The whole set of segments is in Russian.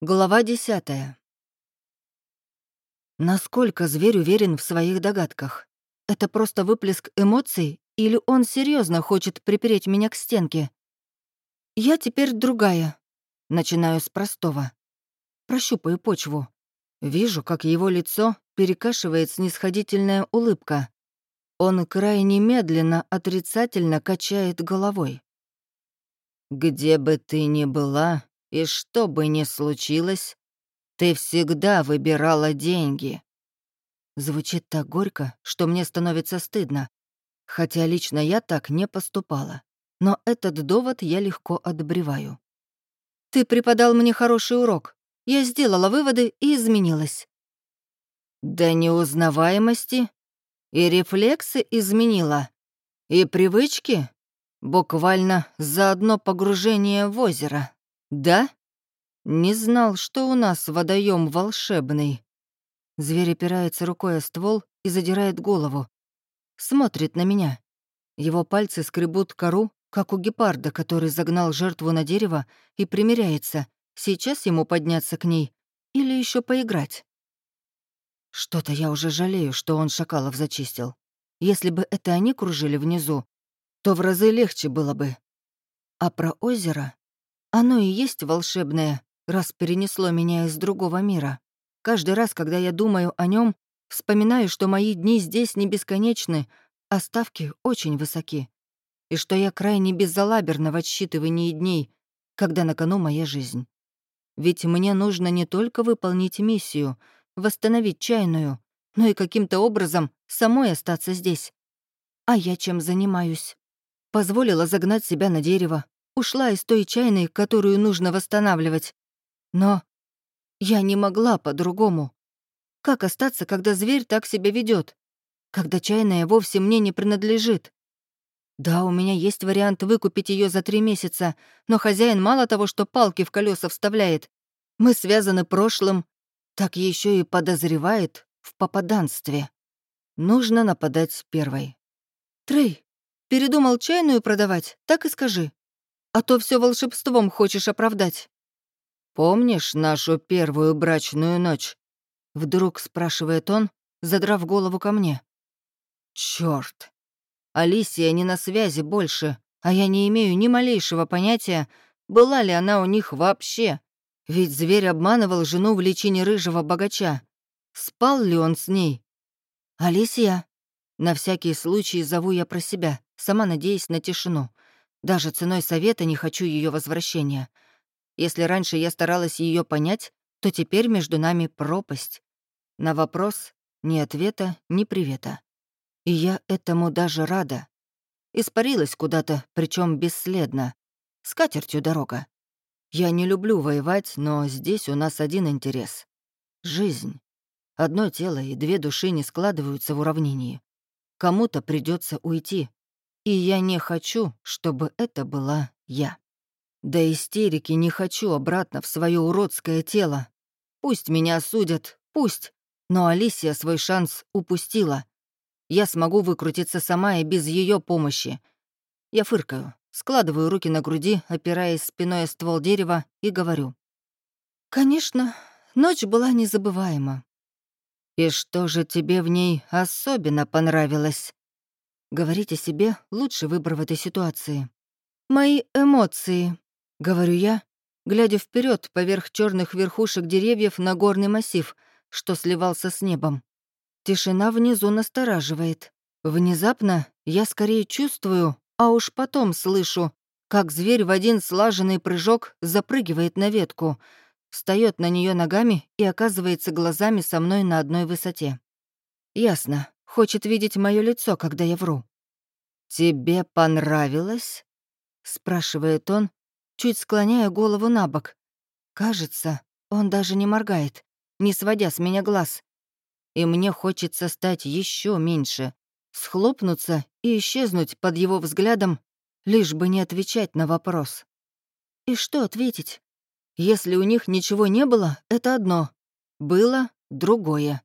Глава десятая. Насколько зверь уверен в своих догадках? Это просто выплеск эмоций или он серьезно хочет припереть меня к стенке? Я теперь другая. Начинаю с простого. Прощупаю почву. Вижу, как его лицо перекашивает снисходительная улыбка. Он крайне медленно, отрицательно качает головой. «Где бы ты ни была, и что бы ни случилось, ты всегда выбирала деньги. Звучит так горько, что мне становится стыдно. Хотя лично я так не поступала. Но этот довод я легко отбреваю. Ты преподал мне хороший урок. Я сделала выводы и изменилась. До неузнаваемости? И рефлексы изменила? И привычки? Буквально за одно погружение в озеро. «Да? Не знал, что у нас водоем волшебный». Зверь опирается рукой о ствол и задирает голову. Смотрит на меня. Его пальцы скребут кору, как у гепарда, который загнал жертву на дерево и примеряется, сейчас ему подняться к ней или еще поиграть. Что-то я уже жалею, что он шакалов зачистил. Если бы это они кружили внизу, то в разы легче было бы. А про озеро оно и есть волшебное, раз перенесло меня из другого мира. Каждый раз, когда я думаю о нем, вспоминаю, что мои дни здесь не бесконечны, а ставки очень высоки. И что я крайне беззалаберна в отсчитывании дней, когда на кону моя жизнь. Ведь мне нужно не только выполнить миссию, восстановить чайную, но и каким-то образом самой остаться здесь. А я чем занимаюсь? Позволила загнать себя на дерево, ушла из той чайной, которую нужно восстанавливать. Но я не могла по-другому. Как остаться, когда зверь так себя ведет? Когда чайная вовсе мне не принадлежит? Да, у меня есть вариант выкупить ее за три месяца, но хозяин мало того, что палки в колеса вставляет. Мы связаны прошлым, так еще и подозревает в попаданстве. Нужно нападать первой. Трей, передумал чайную продавать, так и скажи а то все волшебством хочешь оправдать». «Помнишь нашу первую брачную ночь?» Вдруг спрашивает он, задрав голову ко мне. Черт! Алисия не на связи больше, а я не имею ни малейшего понятия, была ли она у них вообще. Ведь зверь обманывал жену в личине рыжего богача. Спал ли он с ней? «Алисия?» На всякий случай зову я про себя, сама надеясь на тишину. Даже ценой совета не хочу ее возвращения. Если раньше я старалась ее понять, то теперь между нами пропасть. На вопрос ни ответа, ни привета. И я этому даже рада. Испарилась куда-то, причем бесследно. С катертью дорога. Я не люблю воевать, но здесь у нас один интерес — жизнь. Одно тело и две души не складываются в уравнении. Кому-то придется уйти, и я не хочу, чтобы это была я. До истерики не хочу обратно в свое уродское тело. Пусть меня осудят, пусть. Но Алисия свой шанс упустила. Я смогу выкрутиться сама и без ее помощи. Я фыркаю, складываю руки на груди, опираясь спиной о ствол дерева, и говорю. «Конечно, ночь была незабываема». «И что же тебе в ней особенно понравилось?» Говорить о себе — лучший выбор в этой ситуации. «Мои эмоции», — говорю я, глядя вперед поверх черных верхушек деревьев на горный массив, что сливался с небом. Тишина внизу настораживает. Внезапно я скорее чувствую, а уж потом слышу, как зверь в один слаженный прыжок запрыгивает на ветку, встает на нее ногами и оказывается глазами со мной на одной высоте. Ясно, Хочет видеть мое лицо, когда я вру. «Тебе понравилось?» — спрашивает он, чуть склоняя голову на бок. Кажется, он даже не моргает, не сводя с меня глаз. И мне хочется стать еще меньше, схлопнуться и исчезнуть под его взглядом, лишь бы не отвечать на вопрос. И что ответить? Если у них ничего не было, это одно. Было — другое.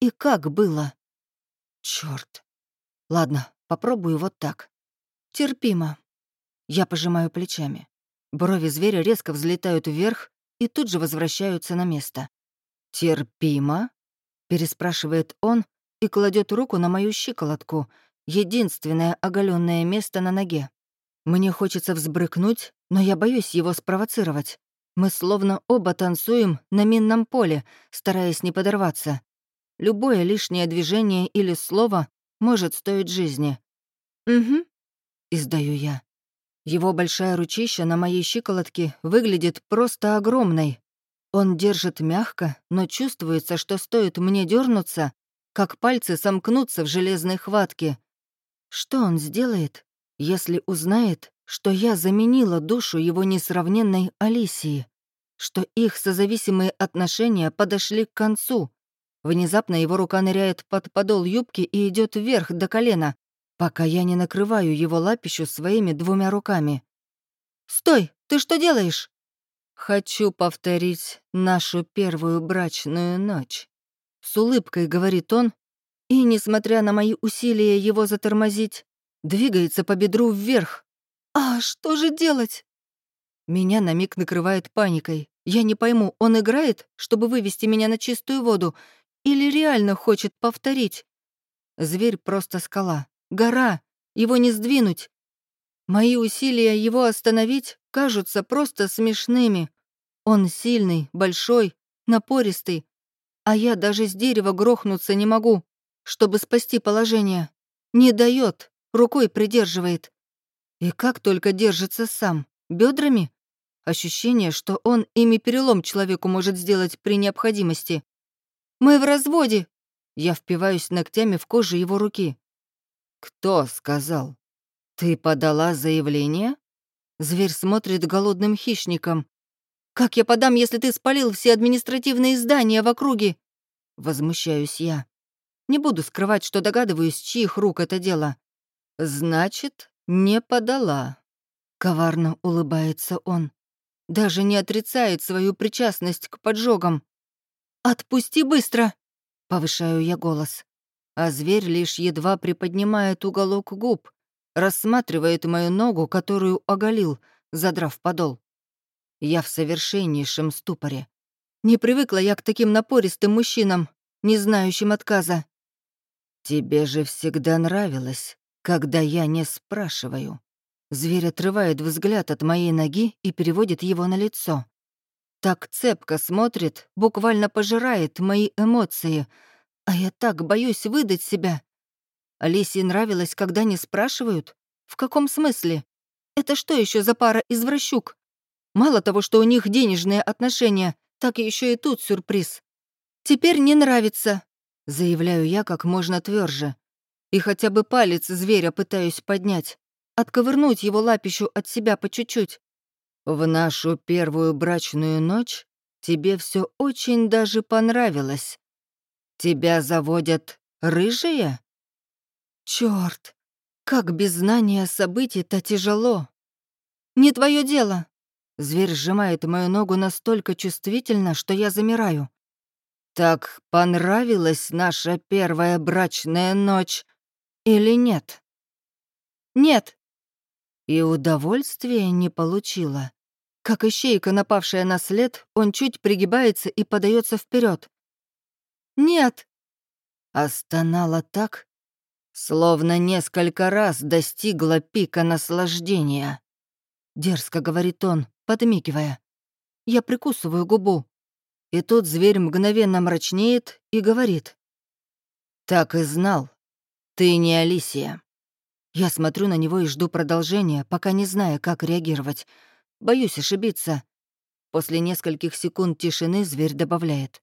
И как было? Черт. Ладно, попробую вот так. Терпимо. Я пожимаю плечами. Брови зверя резко взлетают вверх, и тут же возвращаются на место. «Терпимо?» — переспрашивает он и кладет руку на мою щиколотку, единственное оголенное место на ноге. Мне хочется взбрыкнуть, но я боюсь его спровоцировать. Мы словно оба танцуем на минном поле, стараясь не подорваться. Любое лишнее движение или слово может стоить жизни. «Угу», — издаю я. Его большая ручища на моей щиколотке выглядит просто огромной. Он держит мягко, но чувствуется, что стоит мне дернуться, как пальцы сомкнутся в железной хватке. Что он сделает, если узнает, что я заменила душу его несравненной Алисии, что их созависимые отношения подошли к концу. Внезапно его рука ныряет под подол юбки и идет вверх до колена, пока я не накрываю его лапищу своими двумя руками. «Стой! Ты что делаешь?» «Хочу повторить нашу первую брачную ночь», — с улыбкой говорит он, и, несмотря на мои усилия его затормозить, двигается по бедру вверх. «А что же делать?» Меня на миг накрывает паникой. Я не пойму, он играет, чтобы вывести меня на чистую воду, или реально хочет повторить? Зверь просто скала. Гора. Его не сдвинуть. Мои усилия его остановить кажутся просто смешными. Он сильный, большой, напористый, а я даже с дерева грохнуться не могу, чтобы спасти положение. Не дает, рукой придерживает. И как только держится сам, бедрами? Ощущение, что он ими перелом человеку может сделать при необходимости. «Мы в разводе!» Я впиваюсь ногтями в кожу его руки. «Кто сказал? Ты подала заявление?» Зверь смотрит голодным хищником. «Как я подам, если ты спалил все административные здания в округе?» Возмущаюсь я. Не буду скрывать, что догадываюсь, чьих рук это дело. «Значит, не подала», — коварно улыбается он. Даже не отрицает свою причастность к поджогам. «Отпусти быстро!» — повышаю я голос а зверь лишь едва приподнимает уголок губ, рассматривает мою ногу, которую оголил, задрав подол. Я в совершеннейшем ступоре. Не привыкла я к таким напористым мужчинам, не знающим отказа. «Тебе же всегда нравилось, когда я не спрашиваю». Зверь отрывает взгляд от моей ноги и переводит его на лицо. Так цепко смотрит, буквально пожирает мои эмоции — а я так боюсь выдать себя. Алисе нравилось, когда не спрашивают. В каком смысле? Это что еще за пара извращук? Мало того, что у них денежные отношения, так еще и тут сюрприз. «Теперь не нравится», — заявляю я как можно тверже. И хотя бы палец зверя пытаюсь поднять, отковырнуть его лапищу от себя по чуть-чуть. В нашу первую брачную ночь тебе все очень даже понравилось. Тебя заводят рыжие? Черт, как без знания событий-то тяжело. Не твое дело. Зверь сжимает мою ногу настолько чувствительно, что я замираю. Так понравилась наша первая брачная ночь или нет? Нет. И удовольствия не получила. Как ищейка, напавшая на след, он чуть пригибается и подается вперед. «Нет!» А так, словно несколько раз достигла пика наслаждения. Дерзко говорит он, подмигивая. Я прикусываю губу. И тут зверь мгновенно мрачнеет и говорит. «Так и знал. Ты не Алисия». Я смотрю на него и жду продолжения, пока не зная, как реагировать. Боюсь ошибиться. После нескольких секунд тишины зверь добавляет.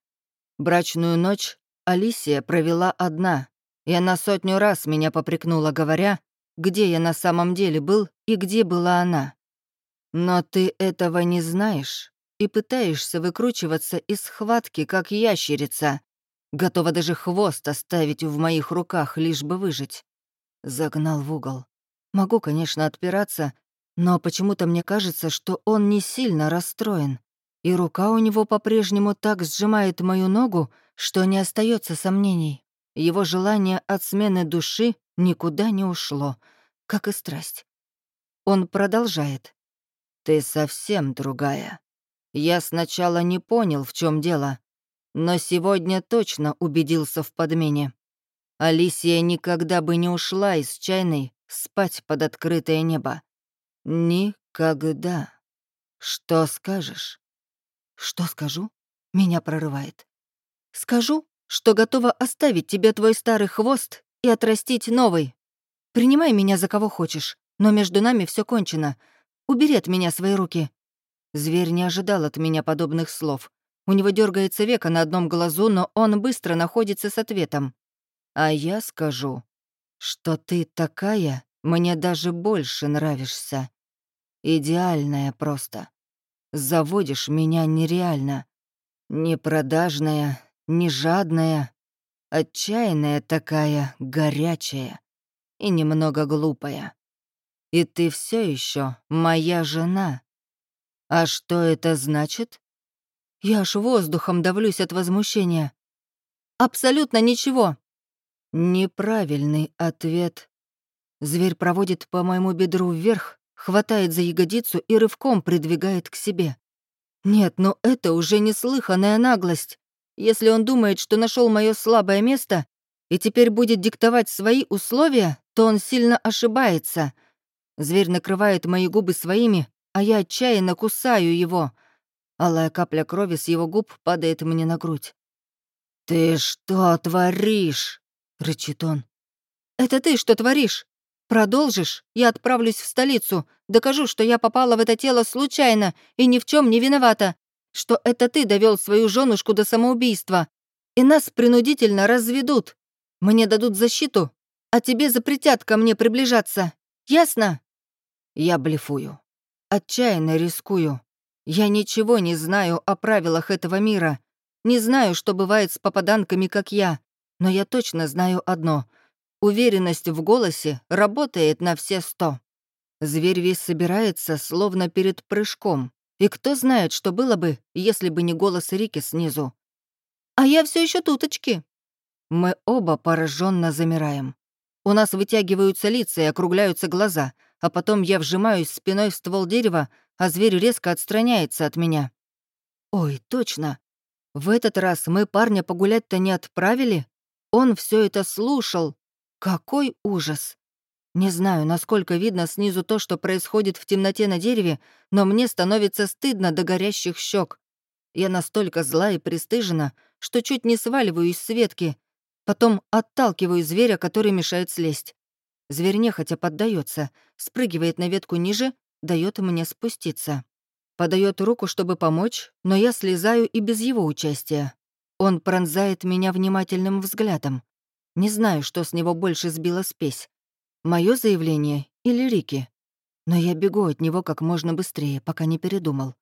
Брачную ночь Алисия провела одна, и она сотню раз меня попрекнула, говоря, где я на самом деле был и где была она. Но ты этого не знаешь и пытаешься выкручиваться из схватки, как ящерица, готова даже хвост оставить в моих руках, лишь бы выжить. Загнал в угол. Могу, конечно, отпираться, но почему-то мне кажется, что он не сильно расстроен и рука у него по-прежнему так сжимает мою ногу, что не остается сомнений. Его желание от смены души никуда не ушло, как и страсть. Он продолжает. «Ты совсем другая. Я сначала не понял, в чем дело, но сегодня точно убедился в подмене. Алисия никогда бы не ушла из чайной спать под открытое небо. Никогда. Что скажешь? Что скажу? Меня прорывает. Скажу, что готова оставить тебе твой старый хвост и отрастить новый. Принимай меня за кого хочешь, но между нами все кончено. Убери от меня свои руки». Зверь не ожидал от меня подобных слов. У него дергается века на одном глазу, но он быстро находится с ответом. «А я скажу, что ты такая, мне даже больше нравишься. Идеальная просто. Заводишь меня нереально. Не продажная, не жадная, отчаянная такая, горячая и немного глупая. И ты все еще моя жена. А что это значит? Я аж воздухом давлюсь от возмущения. Абсолютно ничего. Неправильный ответ. Зверь проводит по моему бедру вверх, хватает за ягодицу и рывком придвигает к себе. Нет, но это уже неслыханная наглость. Если он думает, что нашел мое слабое место и теперь будет диктовать свои условия, то он сильно ошибается. Зверь накрывает мои губы своими, а я отчаянно кусаю его. Алая капля крови с его губ падает мне на грудь. «Ты что творишь?» — рычит он. «Это ты что творишь? Продолжишь? Я отправлюсь в столицу, докажу, что я попала в это тело случайно и ни в чем не виновата что это ты довел свою женушку до самоубийства, и нас принудительно разведут. Мне дадут защиту, а тебе запретят ко мне приближаться. Ясно?» Я блефую. Отчаянно рискую. Я ничего не знаю о правилах этого мира. Не знаю, что бывает с попаданками, как я. Но я точно знаю одно. Уверенность в голосе работает на все сто. Зверь весь собирается, словно перед прыжком. И кто знает, что было бы, если бы не голос Рики снизу. «А я все еще туточки». Мы оба пораженно замираем. У нас вытягиваются лица и округляются глаза, а потом я вжимаюсь спиной в ствол дерева, а зверь резко отстраняется от меня. Ой, точно. В этот раз мы парня погулять-то не отправили? Он все это слушал. Какой ужас! Не знаю, насколько видно снизу то, что происходит в темноте на дереве, но мне становится стыдно до горящих щек. Я настолько зла и пристыжена, что чуть не сваливаюсь с ветки. Потом отталкиваю зверя, который мешает слезть. Зверь нехотя поддается, спрыгивает на ветку ниже, дает мне спуститься. Подает руку, чтобы помочь, но я слезаю и без его участия. Он пронзает меня внимательным взглядом. Не знаю, что с него больше сбило спесь Мое заявление или Рики? Но я бегу от него как можно быстрее, пока не передумал.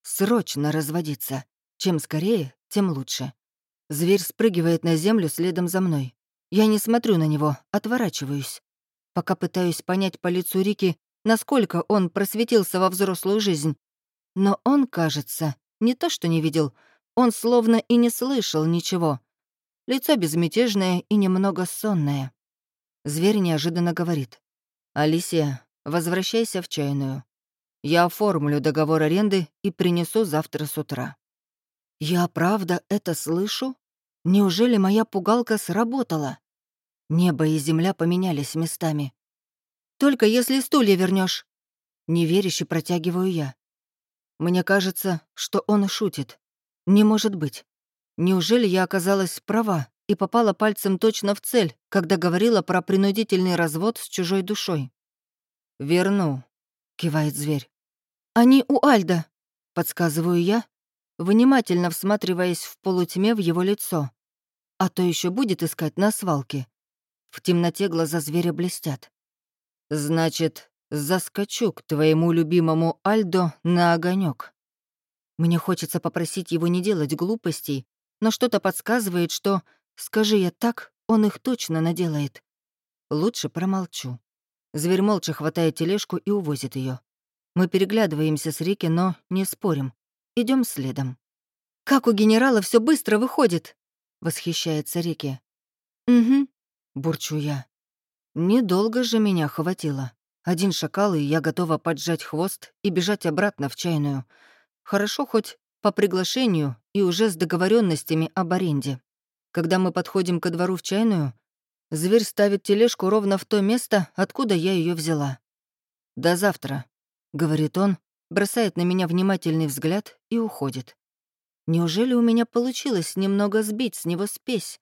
Срочно разводиться. Чем скорее, тем лучше. Зверь спрыгивает на землю следом за мной. Я не смотрю на него, отворачиваюсь. Пока пытаюсь понять по лицу Рики, насколько он просветился во взрослую жизнь. Но он, кажется, не то что не видел, он словно и не слышал ничего. Лицо безмятежное и немного сонное. Зверь неожиданно говорит. «Алисия, возвращайся в чайную. Я оформлю договор аренды и принесу завтра с утра». «Я правда это слышу? Неужели моя пугалка сработала?» Небо и земля поменялись местами. «Только если стулья вернешь. Неверяще протягиваю я. Мне кажется, что он шутит. Не может быть. Неужели я оказалась права, и попала пальцем точно в цель, когда говорила про принудительный развод с чужой душой. «Верну», — кивает зверь. «Они у Альда», — подсказываю я, внимательно всматриваясь в полутьме в его лицо. А то еще будет искать на свалке. В темноте глаза зверя блестят. «Значит, заскочу к твоему любимому Альдо на огонек. Мне хочется попросить его не делать глупостей, но что-то подсказывает, что Скажи я так, он их точно наделает. Лучше промолчу. Зверь молча хватает тележку и увозит ее. Мы переглядываемся с Рики, но не спорим. Идем следом. «Как у генерала все быстро выходит!» — восхищается Рики. «Угу», — бурчу я. «Недолго же меня хватило. Один шакал, и я готова поджать хвост и бежать обратно в чайную. Хорошо хоть по приглашению и уже с договоренностями об аренде. Когда мы подходим ко двору в чайную, зверь ставит тележку ровно в то место, откуда я ее взяла. «До завтра», — говорит он, бросает на меня внимательный взгляд и уходит. Неужели у меня получилось немного сбить с него спесь?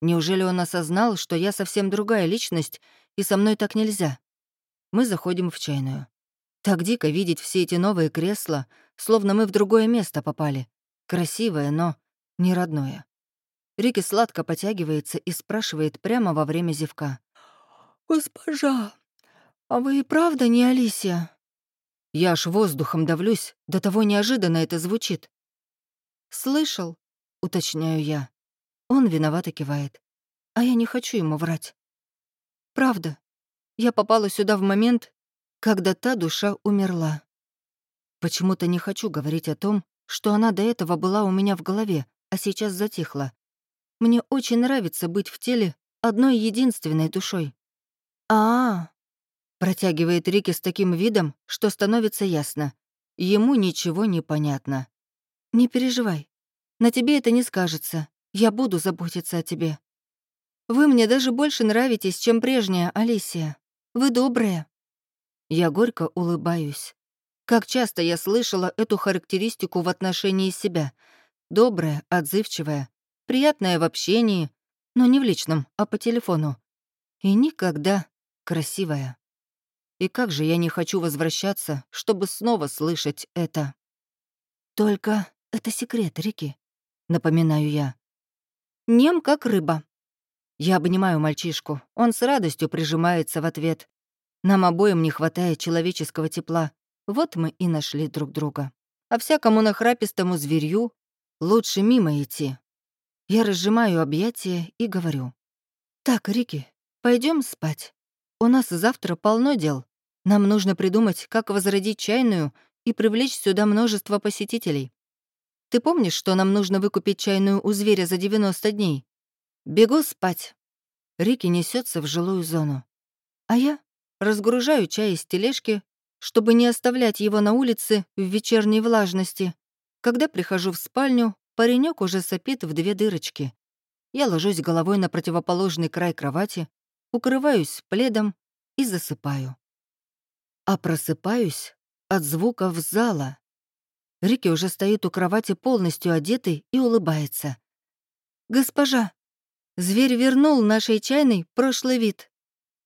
Неужели он осознал, что я совсем другая личность, и со мной так нельзя? Мы заходим в чайную. Так дико видеть все эти новые кресла, словно мы в другое место попали. Красивое, но не родное. Рики сладко потягивается и спрашивает прямо во время зевка. «Госпожа, а вы и правда не Алисия?» Я аж воздухом давлюсь, до того неожиданно это звучит. «Слышал?» — уточняю я. Он виновато кивает. А я не хочу ему врать. Правда, я попала сюда в момент, когда та душа умерла. Почему-то не хочу говорить о том, что она до этого была у меня в голове, а сейчас затихла. Мне очень нравится быть в теле одной единственной душой. а, -а, -а протягивает Рики с таким видом, что становится ясно. Ему ничего не понятно. «Не переживай. На тебе это не скажется. Я буду заботиться о тебе. Вы мне даже больше нравитесь, чем прежняя Алисия. Вы добрая». Я горько улыбаюсь. Как часто я слышала эту характеристику в отношении себя. Добрая, отзывчивая, приятная в общении, но не в личном, а по телефону. И никогда красивая. И как же я не хочу возвращаться, чтобы снова слышать это. Только это секрет, Рики, напоминаю я. Нем как рыба. Я обнимаю мальчишку. Он с радостью прижимается в ответ. Нам обоим не хватает человеческого тепла. Вот мы и нашли друг друга. А всякому нахрапистому зверью лучше мимо идти. Я разжимаю объятия и говорю. «Так, Рики, пойдем спать. У нас завтра полно дел. Нам нужно придумать, как возродить чайную и привлечь сюда множество посетителей. Ты помнишь, что нам нужно выкупить чайную у зверя за 90 дней? Бегу спать. Рики несется в жилую зону. А я разгружаю чай из тележки, чтобы не оставлять его на улице в вечерней влажности. Когда прихожу в спальню, паренек уже сопит в две дырочки. Я ложусь головой на противоположный край кровати, укрываюсь пледом и засыпаю. А просыпаюсь от звуков зала. Рики уже стоит у кровати полностью одетый и улыбается. «Госпожа, зверь вернул нашей чайной прошлый вид.